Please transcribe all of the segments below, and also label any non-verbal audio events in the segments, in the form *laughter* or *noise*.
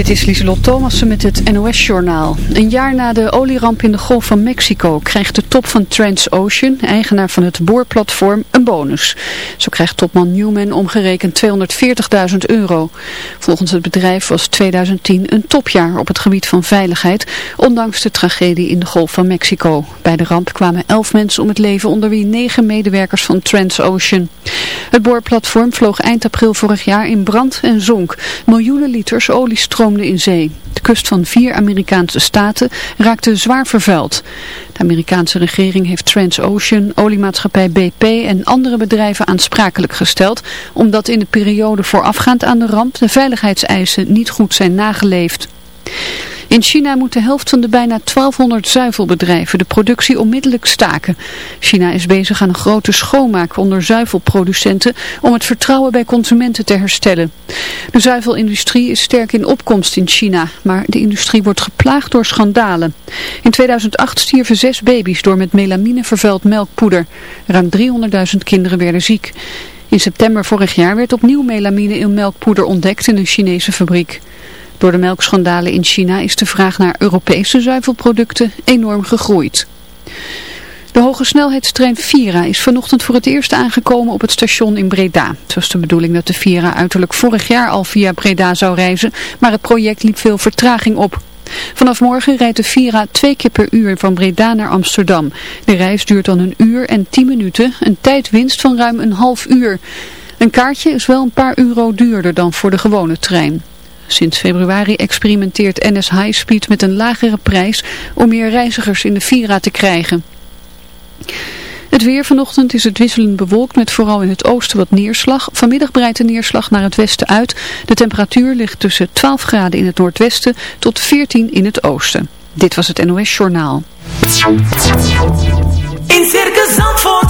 Dit is Lieselot Thomassen met het NOS-journaal. Een jaar na de olieramp in de Golf van Mexico krijgt de top van Transocean, eigenaar van het boorplatform, een bonus. Zo krijgt topman Newman omgerekend 240.000 euro. Volgens het bedrijf was 2010 een topjaar op het gebied van veiligheid, ondanks de tragedie in de Golf van Mexico. Bij de ramp kwamen 11 mensen om het leven, onder wie 9 medewerkers van Transocean. Het boorplatform vloog eind april vorig jaar in brand en zonk. Miljoenen liters olie stroomden in zee. De kust van vier Amerikaanse staten raakte zwaar vervuild. De Amerikaanse regering heeft Transocean, oliemaatschappij BP en andere bedrijven aansprakelijk gesteld, omdat in de periode voorafgaand aan de ramp de veiligheidseisen niet goed zijn nageleefd. In China moet de helft van de bijna 1200 zuivelbedrijven de productie onmiddellijk staken. China is bezig aan een grote schoonmaak onder zuivelproducenten om het vertrouwen bij consumenten te herstellen. De zuivelindustrie is sterk in opkomst in China, maar de industrie wordt geplaagd door schandalen. In 2008 stierven zes baby's door met melamine vervuild melkpoeder. Ruim 300.000 kinderen werden ziek. In september vorig jaar werd opnieuw melamine in melkpoeder ontdekt in een Chinese fabriek. Door de melkschandalen in China is de vraag naar Europese zuivelproducten enorm gegroeid. De hoge snelheidstrein Vira is vanochtend voor het eerst aangekomen op het station in Breda. Het was de bedoeling dat de Vira uiterlijk vorig jaar al via Breda zou reizen, maar het project liep veel vertraging op. Vanaf morgen rijdt de Vira twee keer per uur van Breda naar Amsterdam. De reis duurt dan een uur en tien minuten, een tijdwinst van ruim een half uur. Een kaartje is wel een paar euro duurder dan voor de gewone trein. Sinds februari experimenteert NS High Speed met een lagere prijs om meer reizigers in de Vira te krijgen. Het weer vanochtend is het wisselend bewolkt met vooral in het oosten wat neerslag. Vanmiddag breidt de neerslag naar het westen uit. De temperatuur ligt tussen 12 graden in het noordwesten tot 14 in het oosten. Dit was het NOS Journaal. In Circus Zandvoort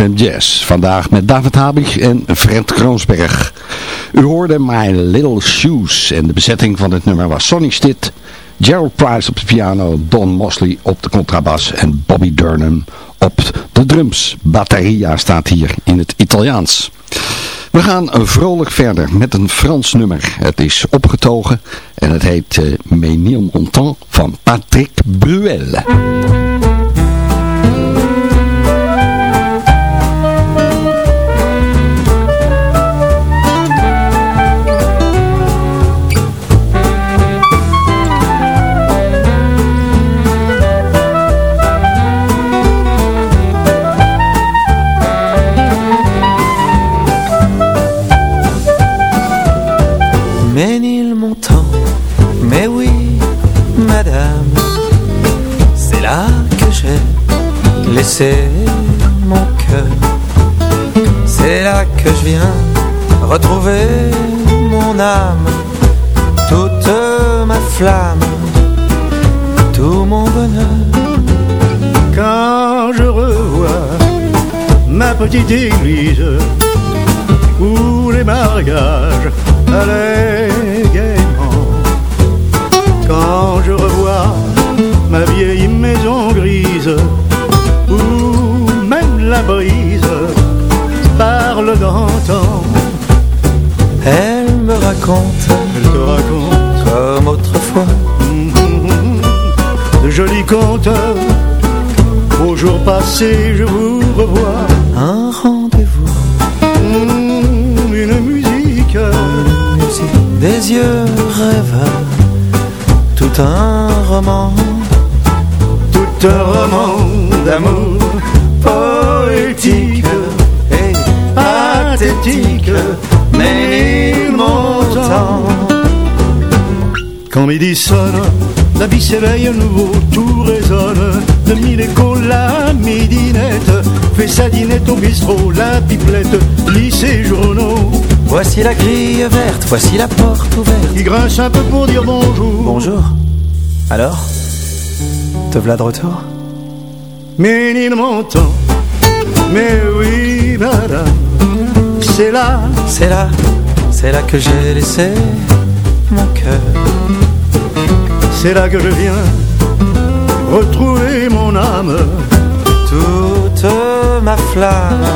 ZFM Jazz. Vandaag met David Habig en Fred Kroonsberg. U hoorde My Little Shoes en de bezetting van het nummer was Sonny Stitt, Gerald Price op de piano, Don Mosley op de contrabas en Bobby Durham op de drums. Batteria staat hier in het Italiaans. We gaan vrolijk verder met een Frans nummer. Het is opgetogen en het heet uh, Menil Montant van Patrick Bruel. C'est mon cœur. C'est là que je viens retrouver mon âme, toute ma flamme, tout mon bonheur. Quand je revois ma petite église où les mariages allaient gaiement, quand je revois ma vieille maison grise, la brise parle d'antan. Elle me raconte, elle te raconte. Comme autrefois, de jolis contes. Au jour passé, je vous revois. Un rendez-vous, une musique, une musique, des yeux rêveurs, tout un roman, tout un roman d'amour poétique et pathétique, mais il m'entend. Quand midi sonne, la vie s'éveille à nouveau, tout résonne. De mille échos, la midinette fait sa dinette au bistrot, la pipelette lit ses journaux. Voici la grille verte, voici la porte ouverte. Il grince un peu pour dire bonjour. Bonjour. Alors Te voilà de retour? Mais il m'entend mais oui, madame, c'est là, c'est là, c'est là que j'ai laissé mon cœur. C'est là que je viens retrouver mon âme, toute ma flamme,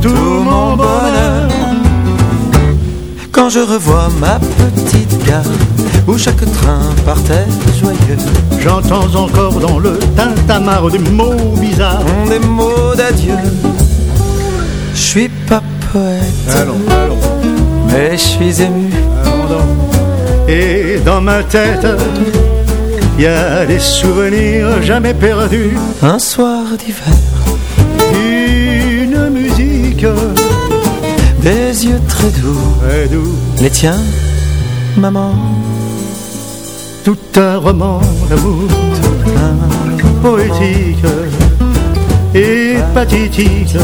tout, mon bonheur. Quand je revois ma petite gare où chaque train partait joyeux. J'entends encore dans le tintamarre des mots bizarres, des mots d'adieu. Je suis pas poète, allons, allons. mais je suis ému. Et dans ma tête, il y a des souvenirs jamais perdus. Un soir d'hiver, une musique, des yeux très doux, très doux. Les tiens, maman tout un roman d'amour, poétique et pathétique,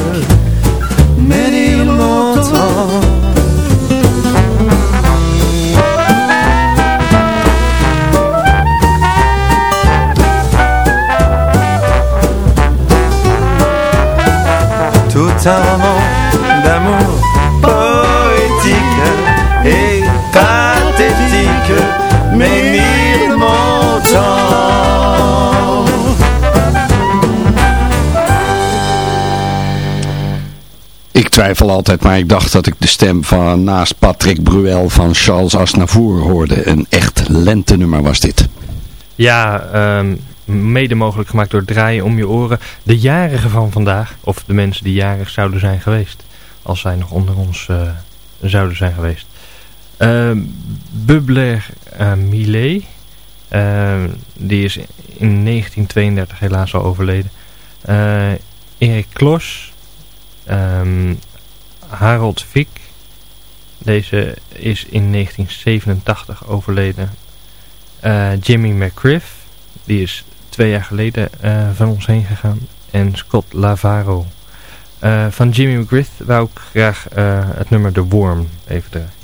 mais il m'entend. Tout un roman d'amour poétique et pathétique, twijfel altijd, maar ik dacht dat ik de stem van naast Patrick Bruel van Charles Aznavour hoorde. Een echt lentenummer was dit. Ja, um, mede mogelijk gemaakt door Draaien om je oren. De jarigen van vandaag, of de mensen die jarig zouden zijn geweest. Als zij nog onder ons uh, zouden zijn geweest. Uh, Bubler uh, Millet, uh, die is in 1932 helaas al overleden. Uh, Erik Klos. Um, Harold Vick. Deze is in 1987 overleden. Uh, Jimmy McGriff. Die is twee jaar geleden uh, van ons heen gegaan. En Scott Lavaro. Uh, van Jimmy McGriff wou ik graag het nummer The Worm even draaien.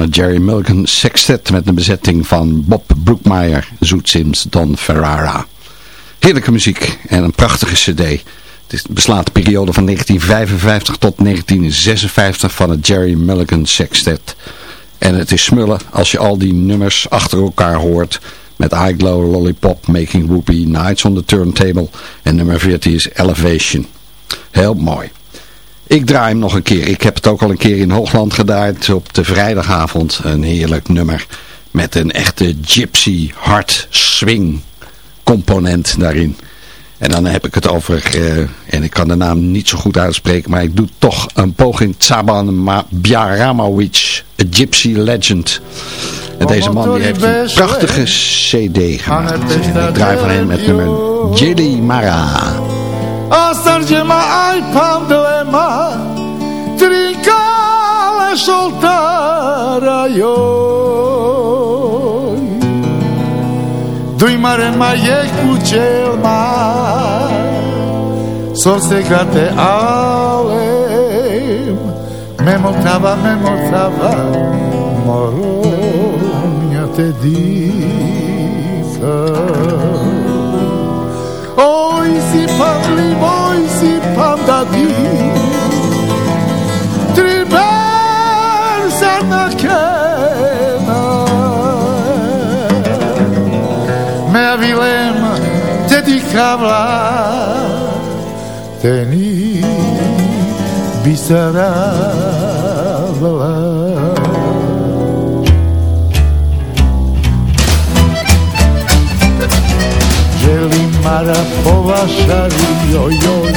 Het Jerry Mulligan Sextet met een bezetting van Bob Brookmeyer, Zoet Sims, Don Ferrara. Heerlijke muziek en een prachtige cd. Het beslaat de periode van 1955 tot 1956 van het Jerry Mulligan Sextet. En het is smullen als je al die nummers achter elkaar hoort met I Glow, Lollipop, Making Whoopie, Nights on the Turntable en nummer 14 is Elevation. Heel mooi. Ik draai hem nog een keer. Ik heb het ook al een keer in Hoogland gedaan op de vrijdagavond. Een heerlijk nummer met een echte gypsy hard swing component daarin. En dan heb ik het over, uh, en ik kan de naam niet zo goed uitspreken, maar ik doe toch een poging. Tsaban Bjaramovic, a gypsy legend. En deze man die heeft een prachtige cd gemaakt. En ik draai van hem met nummer Jilly Mara. Astargema ai pandlema Trincale soltara io Dui mare mai e cucel mai Sorse cate alem. Memotava, memotava Moronha te dica Oi si parli, oi si pandadi Tribersa na kena Me avilem dedicavla Teni bisaravla Želim marapova šari, joj, joj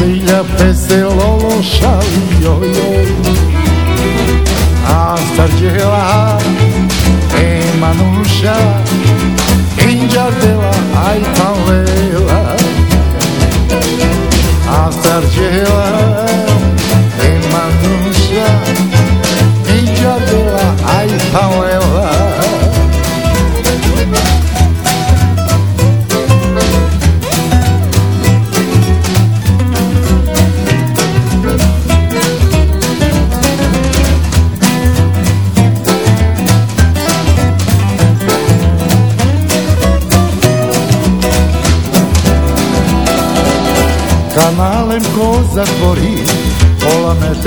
Lilja peselolo šali, joj, joj A starđela Emanuša Inđardela, aj palela A starđela Emanuša Inđardela, aj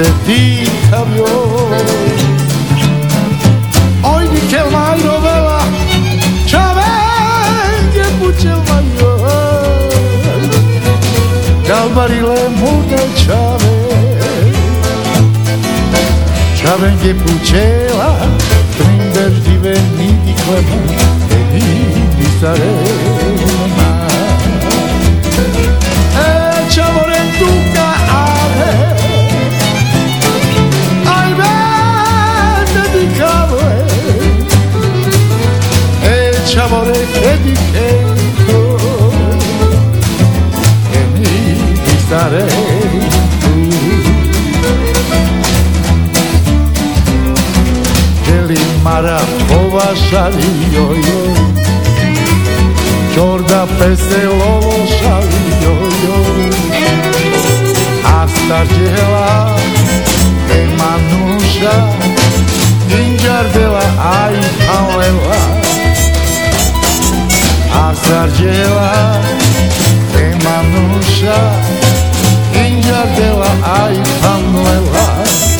Pola me te dikav joj Oj di kel majro vela Čavenge pučel majoj Galbarile mude čave Čavenge pučela Trinder dive nidi klemu E nidi sarema mi sarei tu Želim mara povašali joj Čorda peselovo šali joj A starđela Emanuša Inđardela aj palela A starđela Emanuša Inđardela aj palela A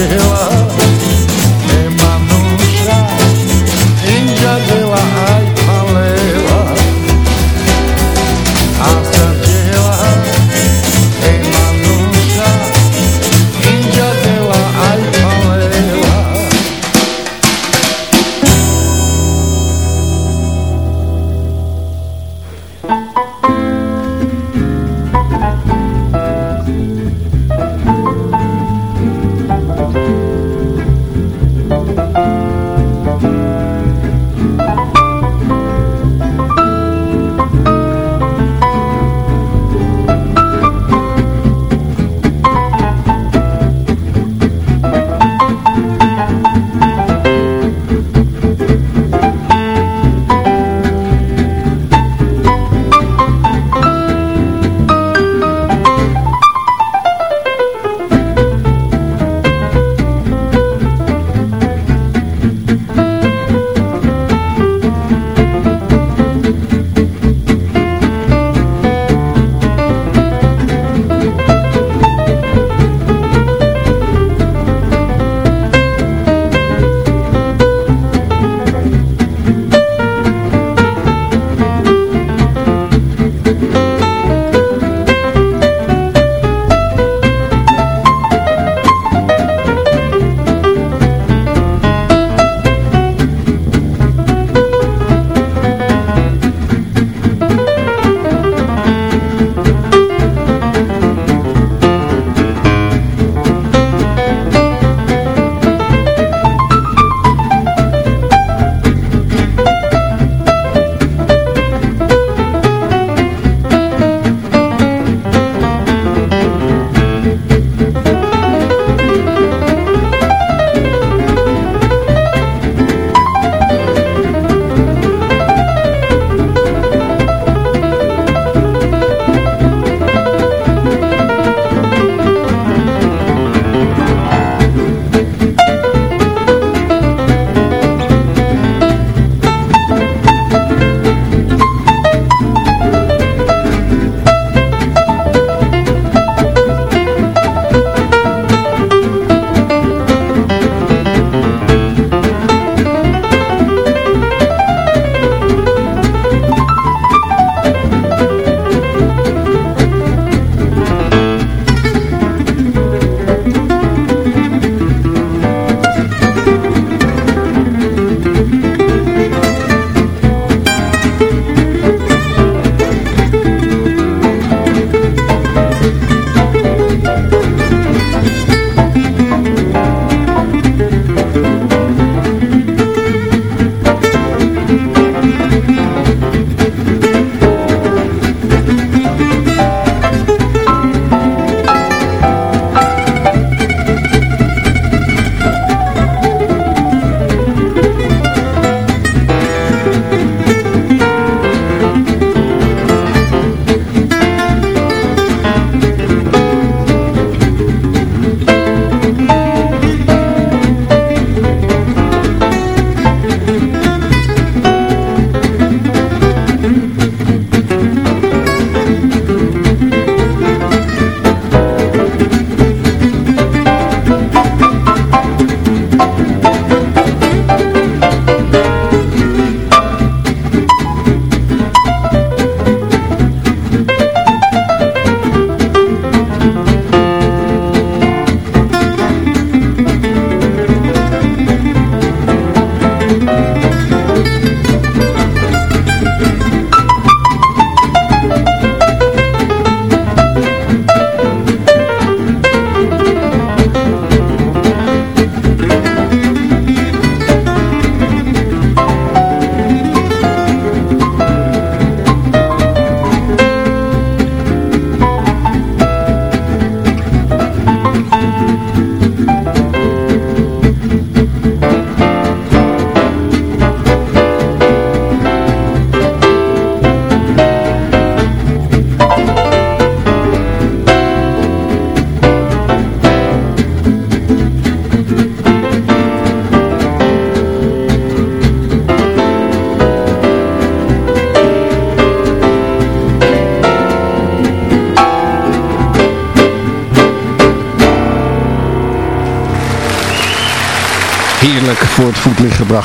starđela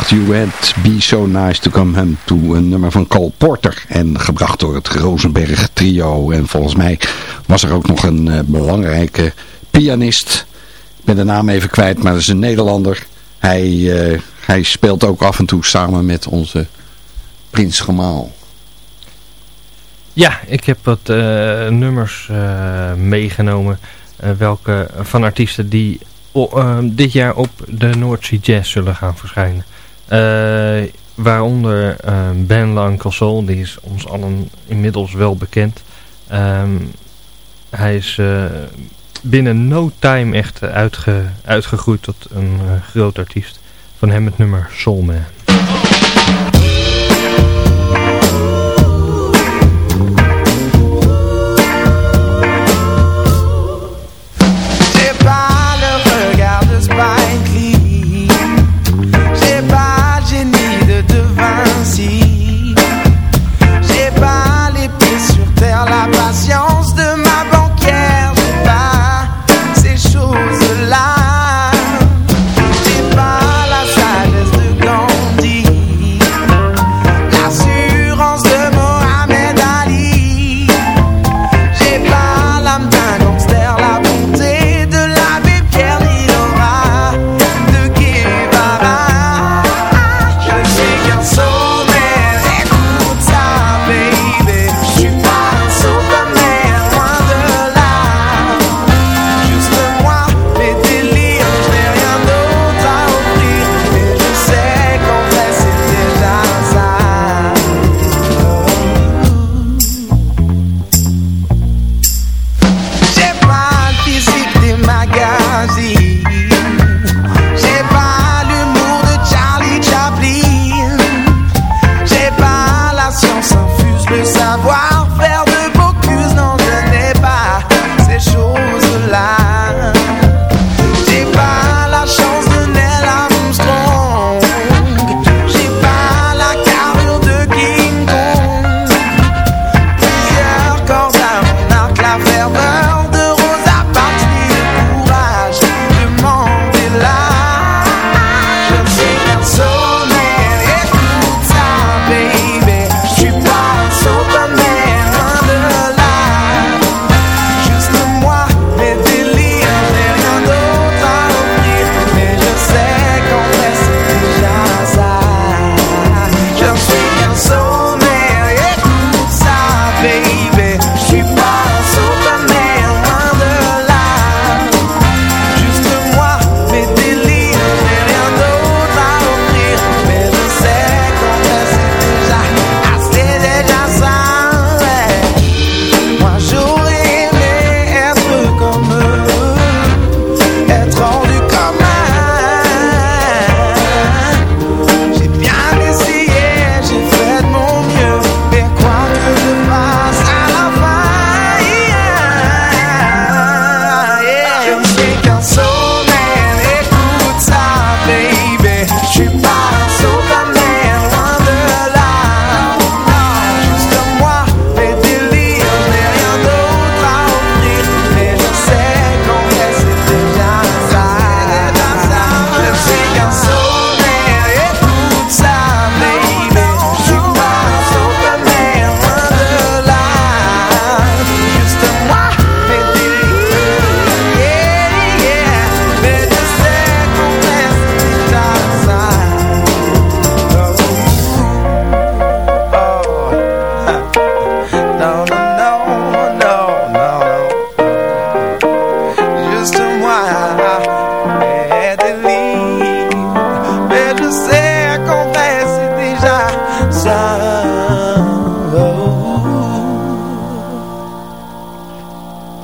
You had Be So Nice To Come Home To. Een nummer van Cole Porter en gebracht door het Rosenberg Trio. En volgens mij was er ook nog een eh, belangrijke pianist. Ik ben de naam even kwijt, maar dat is een Nederlander. Hij, eh, hij speelt ook af en toe samen met onze Prins Gemaal. Ja, ik heb wat eh, nummers meegenomen. welke van artiesten die dit jaar op de Noordzee Jazz zullen gaan verschijnen. Uh, waaronder uh, Ben Soul, die is ons allen inmiddels wel bekend. Um, hij is eh, binnen no time echt uitge uitgegroeid tot een groot artiest. Van hem het nummer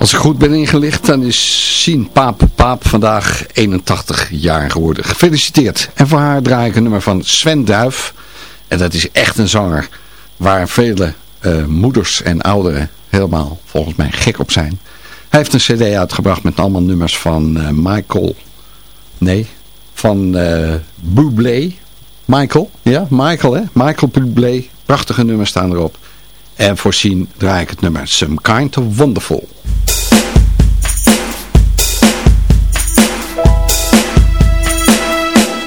Soulman. goed ben ingelicht, dan is Sien Paap Paap vandaag 81 jaar geworden. Gefeliciteerd. En voor haar draai ik een nummer van Sven Duif. En dat is echt een zanger waar vele uh, moeders en ouderen helemaal volgens mij gek op zijn. Hij heeft een cd uitgebracht met allemaal nummers van uh, Michael... Nee, van uh, Bublé. Michael, ja, Michael hè. Michael Bublé. Prachtige nummers staan erop. En voorzien draai ik het nummer Some Kind of Wonderful.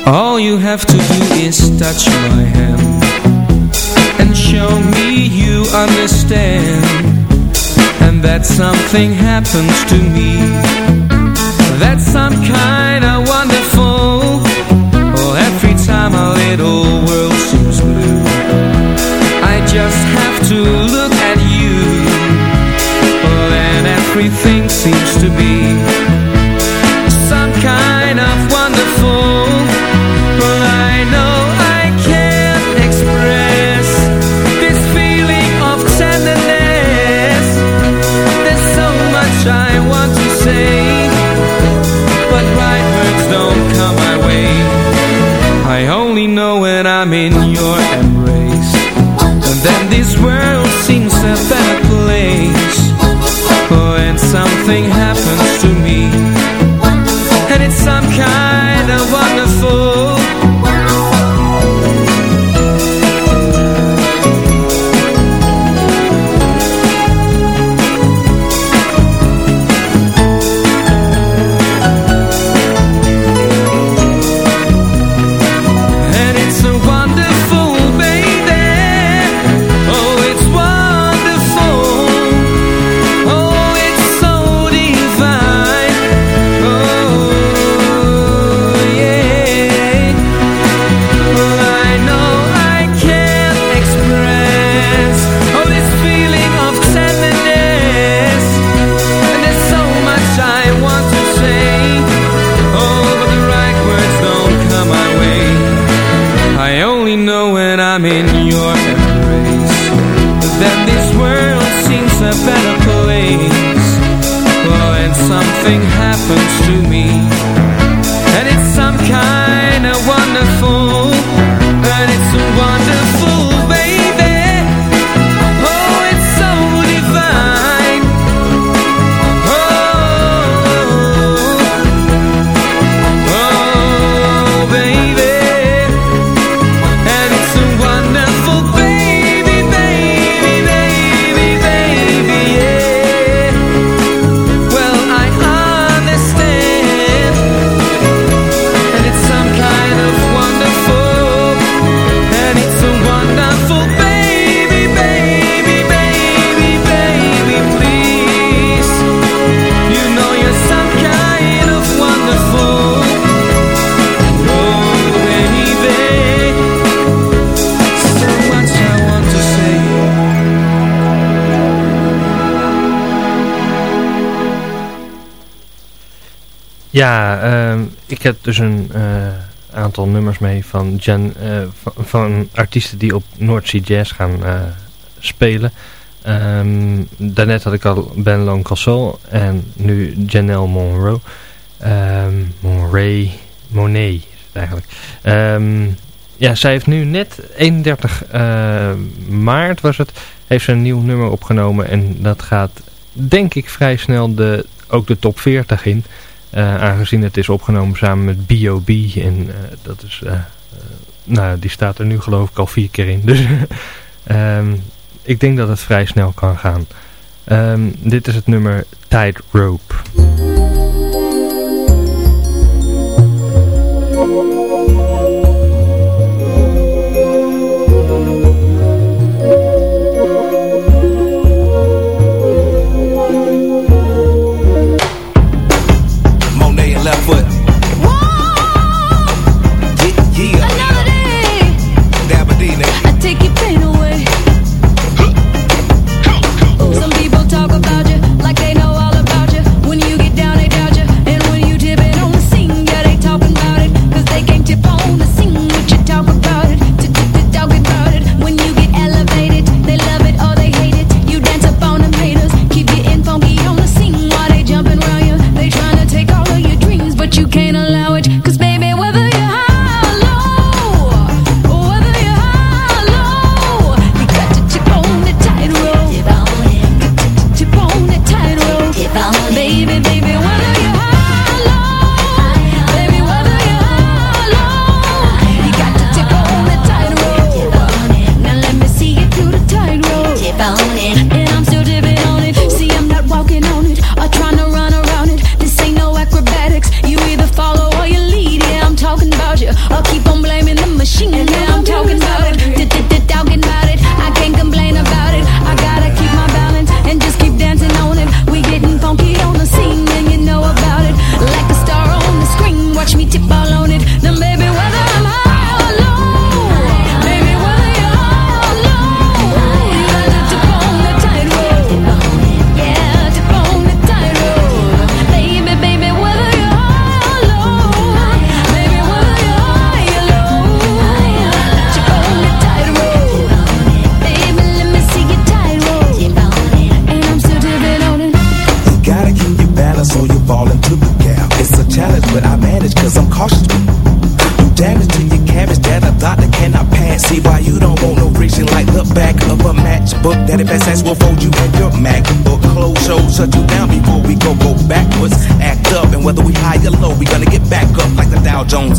All you have to do is touch my hand And show me you understand. And that something happens to me. That's some kind of wonderful Well, every time a little world seems blue. I just have to look at you. Well, and everything seems to be only know when I'm in your embrace. And then this world seems a better Ja, ehm, ik heb dus een eh, aantal nummers mee van, Jan, eh, van, artiesten die op Sea Jazz gaan eh, spelen. Ehm, daarnet had ik al Ben Loncasol en nu Janelle Monroe. Ehm Monray, Monet is het eigenlijk. Ja, zij heeft nu net 31 eh, maart was het, heeft ze een nieuw nummer opgenomen en dat gaat denk ik vrij snel de, ook de top 40 in. Eh, aangezien het is opgenomen samen met B.O.B. En eh, dat is, eh, nou die staat er nu geloof ik al vier keer in. *laughs* Dus ehm, ik denk dat het vrij snel kan gaan. Ehm, dit is het nummer Tightrope. Monet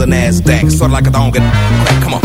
NASDAQ. Sort of like a dog and crack, come on.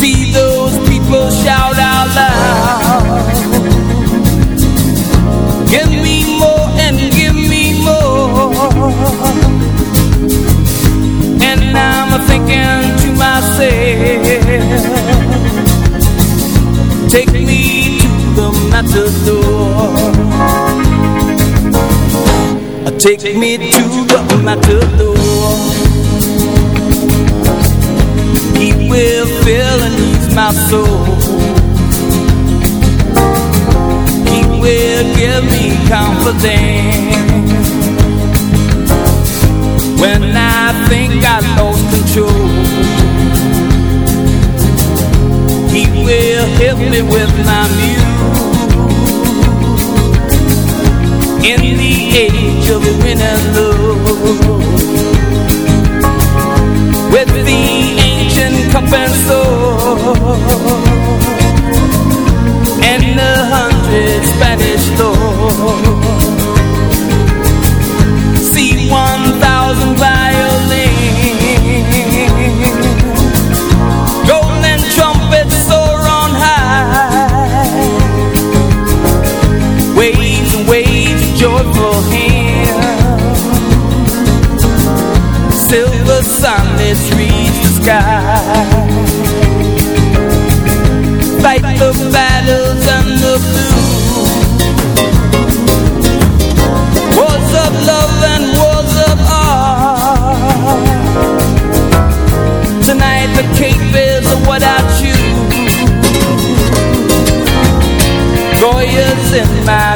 See those people shout out loud. Give me more and give me more. And I'm thinking to myself. Take me to the matador. Take me to the matador will fill and ease my soul. He will give me confidence when I think I lost control. He will help me with my muse in the age of winning love with the ancient cup and sword and a hundred Spanish lords sky fight the battles and the blues wars of love and wars of art. Tonight the cape is what I choose. Goya's in my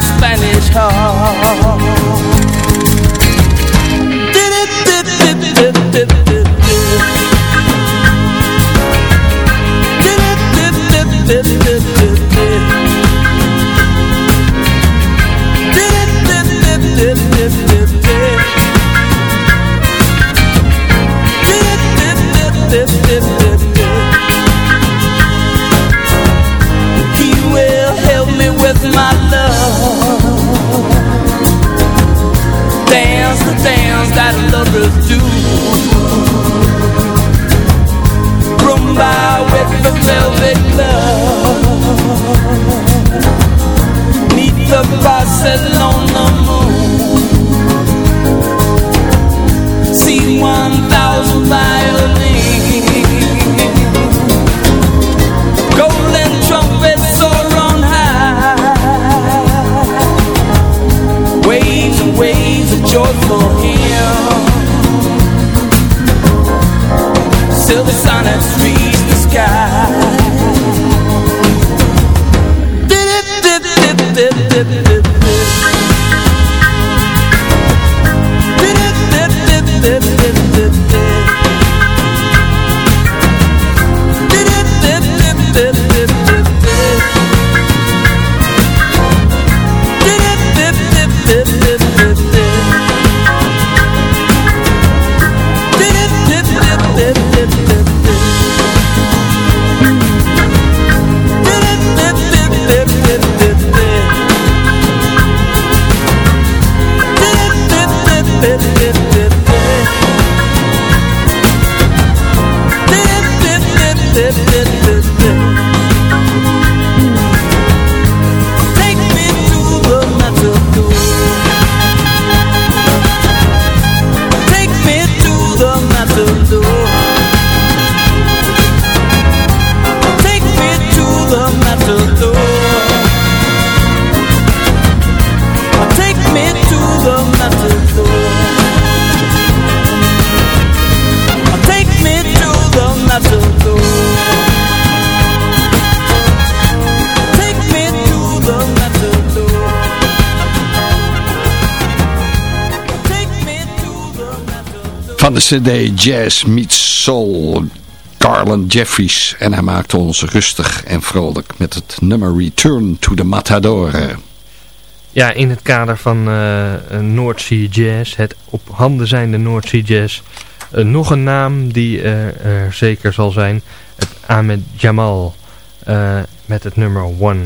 Van de cd Jazz Meets Soul, Garland Jeffries. En hij maakte ons rustig en vrolijk met het nummer Return to the Matador. Ja, in het kader van uh, North Sea Jazz, het op handen zijnde North Sea Jazz, eh, nog een naam die eh, er zeker zal zijn, het Ahmed Jamal met het nummer One.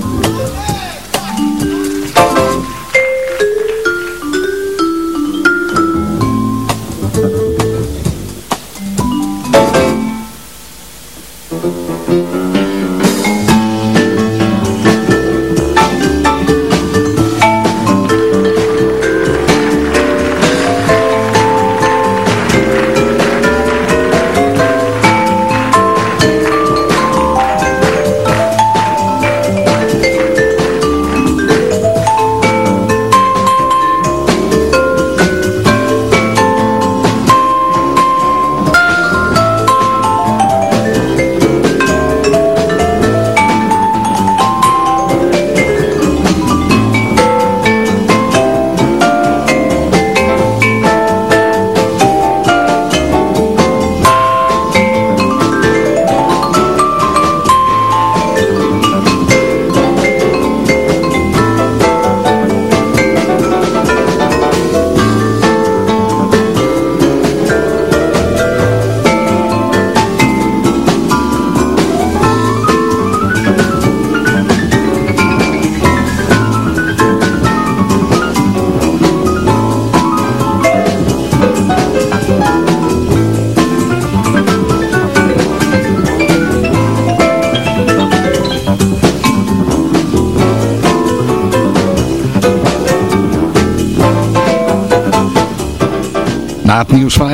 something.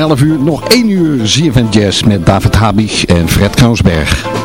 11 uur nog 1 uur ZFM Jazz met David Habig en Fred Kroonsberg.